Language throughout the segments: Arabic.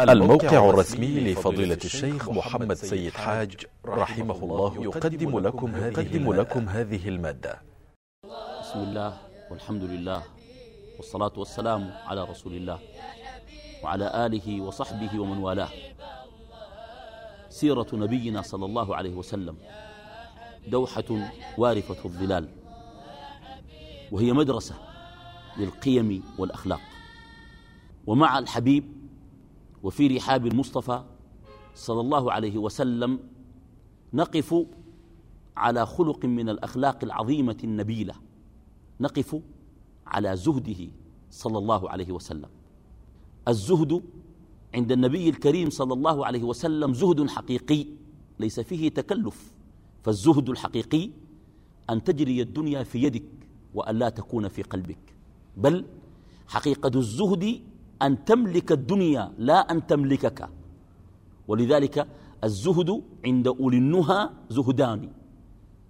الموقع الرسمي لفضيلة الشيخ محمد سيد حاج رحمه الله يقدم لكم هذه, لكم هذه المادة. بسم الله والحمد لله والصلاة والسلام على رسول الله وعلى آله وصحبه ومن والاه. سيرة نبينا صلى الله عليه وسلم دوحة وارفة الظلال. وهي مدرسة للقيم والأخلاق. ومع الحبيب وفي رحاب المصطفى صلى الله عليه وسلم نقف على خلق من الأخلاق العظيمة النبيلة نقف على زهده صلى الله عليه وسلم. الزهد عند النبي الكريم صلى الله عليه وسلم زهد حقيقي ليس فيه تكلف. فالزهد الحقيقي أن تجري الدنيا في يدك وأن لا تكون في قلبك. بل حقيقة الزهد أن تملك الدنيا لا أن تملكك. ولذلك الزهد عند أولي النهى زهدان.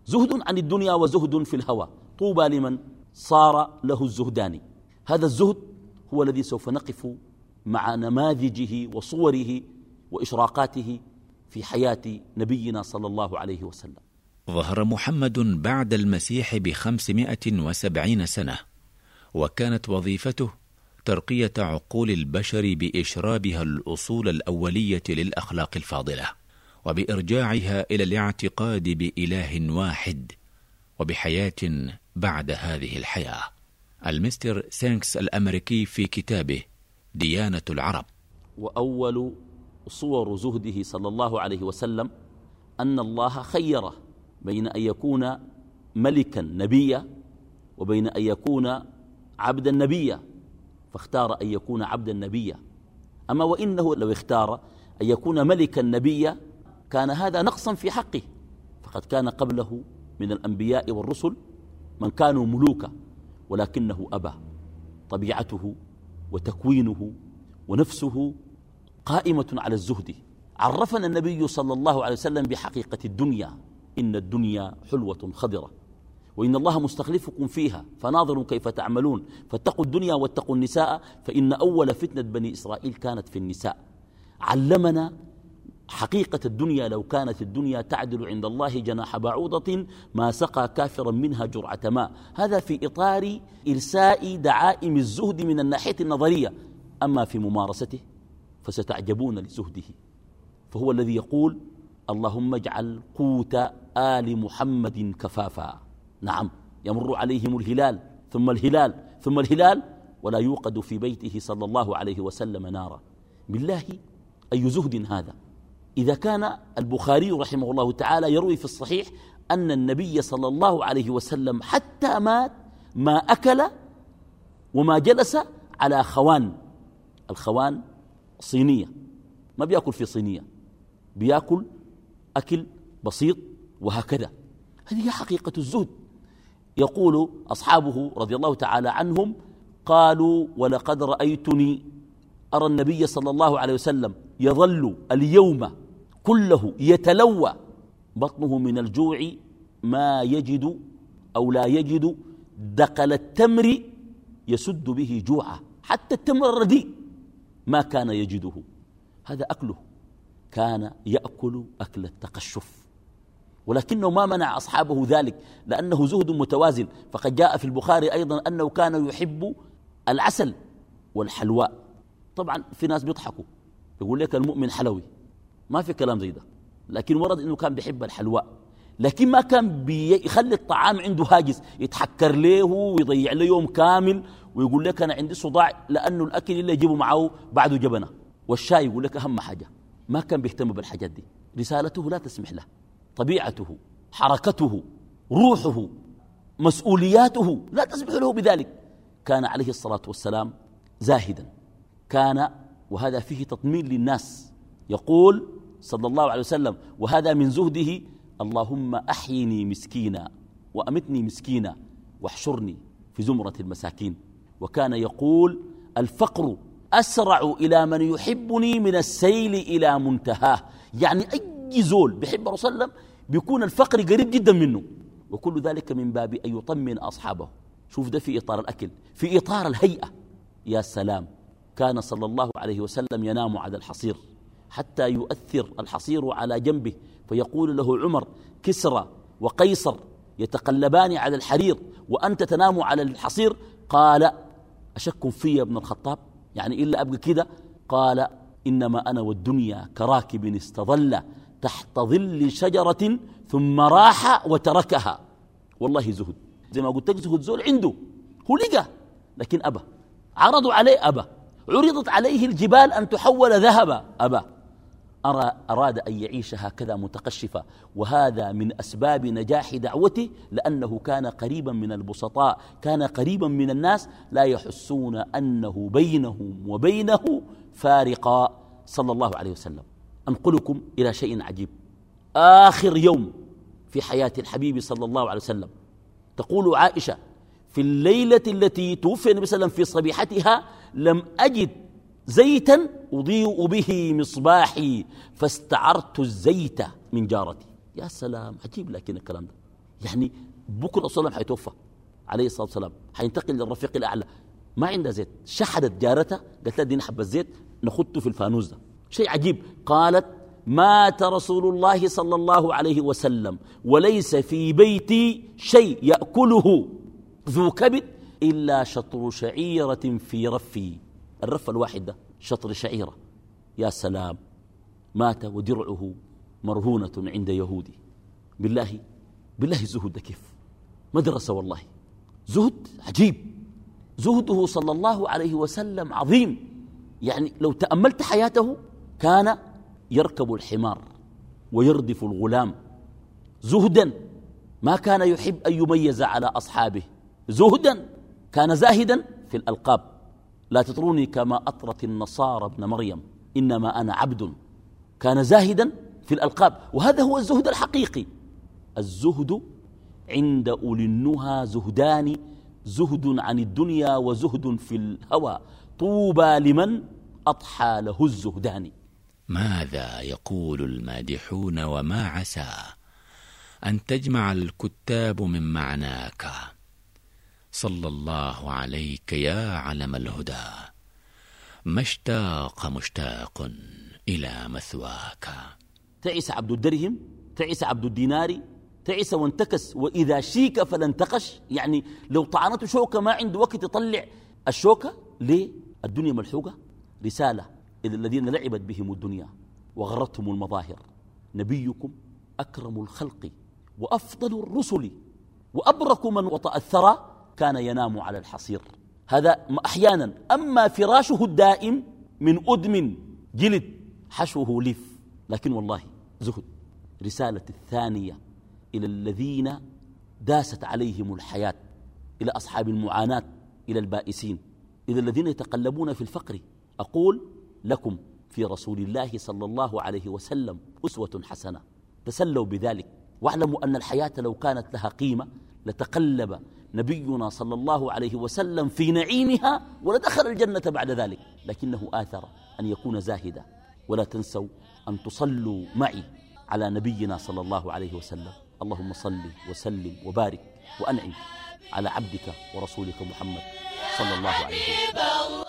زهد عن الدنيا وزهد في الهوى. طوبى لمن صار له الزهدان. هذا الزهد هو الذي سوف نقف مع نماذجه وصوره وإشراقاته في حياة نبينا صلى الله عليه وسلم. ظهر محمد بعد المسيح بخمسمائة وسبعين سنة وكانت وظيفته ترقية عقول البشر بإشرابها الأصول الأولية للأخلاق الفاضلة وبإرجاعها إلى الاعتقاد بإله واحد وبحياة بعد هذه الحياة. المستر سانكس الأمريكي في كتابه ديانة العرب. وأول صور زهده صلى الله عليه وسلم أن الله خيره بين أن يكون ملكا نبيا وبين أن يكون عبدا نبيا. فاختار أن يكون عبدا نبيا أما وإنه لو اختار أن يكون ملكا نبيا كان هذا نقصا في حقه. فقد كان قبله من الأنبياء والرسل من كانوا ملوكا ولكنه أبى. طبيعته وتكوينه ونفسه قائمة على الزهد. عرفنا النبي صلى الله عليه وسلم بحقيقة الدنيا. إن الدنيا حلوة خضرة وإن الله مستخلفكم فيها فناظروا كيف تعملون. فاتقوا الدنيا واتقوا النساء فإن أول فتنة بني إسرائيل كانت في النساء. علمنا حقيقة الدنيا لو كانت الدنيا تعدل عند الله جناح بعوضة ما سقى كافرا منها جرعة ماء. هذا في إطار إرساء دعائم الزهد من الناحية النظرية. أما في ممارسته فستعجبون لزهده. فهو الذي يقول اللهم اجعل قوت آل محمد كفافا. نعم يمر عليهم الهلال ثم الهلال ثم الهلال ولا يوقد في بيته صلى الله عليه وسلم نارا. بالله أي زهد هذا؟ إذا كان البخاري رحمه الله تعالى يروي في الصحيح أن النبي صلى الله عليه وسلم حتى مات ما أكل وما جلس على خوان. الخوان صينية ما بيأكل في صينية بيأكل أكل بسيط وهكذا. هذه حقيقة الزهد. يقول أصحابه رضي الله تعالى عنهم قالوا ولقد رأيتني أرى النبي صلى الله عليه وسلم يظل اليوم كله يتلوى بطنه من الجوع ما يجد أو لا يجد دقل التمر يسد به جوعه حتى التمر الرديء ما كان يجده. هذا أكله. كان يأكل أكل التقشف. ولكنه ما منع أصحابه ذلك لأنه زهد متوازن. فقد جاء في البخاري أيضا أنه كان يحب العسل والحلواء. طبعا في ناس بيضحكوا يقول لك المؤمن حلوي. ما في كلام زي ده. لكن ورد أنه كان بيحب الحلواء. لكن ما كان بيخلي الطعام عنده هاجس. يتحكر له ويضيع له يوم كامل ويقول لك أنا عندي صداع لأنه الأكل اللي يجيبه معه بعده جبنة. والشاي يقول لك أهم حاجة. ما كان بيهتم بالحاجات دي. رسالته لا تسمح له. طبيعته حركته روحه مسؤولياته لا تسمح له بذلك. كان عليه الصلاة والسلام زاهدا. كان وهذا فيه تطمين للناس يقول صلى الله عليه وسلم وهذا من زهده اللهم أحيني مسكينا وأمتني مسكينا واحشرني في زمرة المساكين. وكان يقول الفقر أسرع إلى من يحبني من السيل إلى منتهاه. يعني أي زول بيحب الرسول صلى الله عليه وسلم بيكون الفقر قريب جدا منه. وكل ذلك من باب أن يطمن أصحابه. شوف ده في إطار الأكل في إطار الهيئة. يا سلام كان صلى الله عليه وسلم ينام على الحصير حتى يؤثر الحصير على جنبه. فيقول له عمر كسرى وقيصر يتقلبان على الحرير وأنت تنام على الحصير؟ قال أشك في ابن الخطاب؟ يعني إلا أبقى كده؟ قال إنما أنا والدنيا كراكب استظل. تحت ظل شجرة ثم راح وتركها. والله زهد. زي ما قلت لك زهد زول عنده هو لقى لكن أبى عرضوا عليه أبى عرضت عليه الجبال أن تحول ذهبا. أبى أرى أراد أن يعيش هكذا متقشفا. وهذا من أسباب نجاح دعوته لأنه كان قريبا من البسطاء. كان قريبا من الناس لا يحسون أنه بينهم وبينه فارقا. صلى الله عليه وسلم. أنقلكم إلى شيء عجيب. آخر يوم في حياة الحبيب صلى الله عليه وسلم. تقول عائشة في الليلة التي توفي النبي صلى الله عليه وسلم في صبيحتها لم أجد زيتا أضيء به مصباحي فاستعرت الزيت من جارتي. يا سلام عجيب لكن الكلام ده. يعني بكرة صلى الله عليه حيتوفى. عليه الصلاة والسلام. حينتقل للرفيق الأعلى. ما عندها زيت. شحدت جارتها قالت لها اديني حبة زيت نخطه في الفانوس ده. شيء عجيب. قالت مات رسول الله صلى الله عليه وسلم وليس في بيتي شيء يأكله. ذو كبد إلا شطر شعيرة في رفي. الرف الواحد ده شطر شعيرة. يا سلام. مات ودرعه مرهونة عند يهودي. بالله بالله الزهد ده كيف؟ مدرسة والله. زهد عجيب. زهده صلى الله عليه وسلم عظيم. يعني لو تأملت حياته كان يركب الحمار ويردف الغلام زهدا ما كان يحب أن يميز على أصحابه. زهدا كان زاهدا في الألقاب. لا تطروني كما أطرت النصارى ابن مريم إنما أنا عبد. كان زاهدا في الألقاب وهذا هو الزهد الحقيقي. الزهد عند أولي النهى زهدان زهد عن الدنيا وزهد في الهوى. طوبى لمن أضحى له الزهدان. ماذا يقول المادحون وما عسى أن تجمع الكتاب من معناك؟ صلى الله عليك يا علم الهدى ما اشتاق مشتاق إلى مثواك؟ تعس عبد الدرهم تعس عبد الدينار تعس وانتكس وإذا شيك فلانتقش يعني لو طعنته شوكة ما عنده وقت يطلع الشوكة ليه الدنيا ملحوقة. رسالة. إلى الذين لعبت بهم الدنيا وغرتهم المظاهر. نبيكم أكرم الخلق وأفضل الرسل وأبرك من وطأ الثرى كان ينام على الحصير. هذا أحيانا أما فراشه الدائم من أدم جلد حشوه لف. لكن والله زهد. رسالة الثانية إلى الذين داست عليهم الحياة إلى أصحاب المعاناة إلى البائسين. إلى الذين يتقلبون في الفقر أقول لكم في رسول الله صلى الله عليه وسلم أسوة حسنة. تسلوا بذلك. واعلموا أن الحياة لو كانت لها قيمة لتقلب نبينا صلى الله عليه وسلم في نعيمها ولدخل الجنة بعد ذلك. لكنه آثر أن يكون زاهدا. ولا تنسوا أن تصلوا معي على نبينا صلى الله عليه وسلم. اللهم صل وسلم وبارك وأنعم على عبدك ورسولك محمد صلى الله عليه وسلم.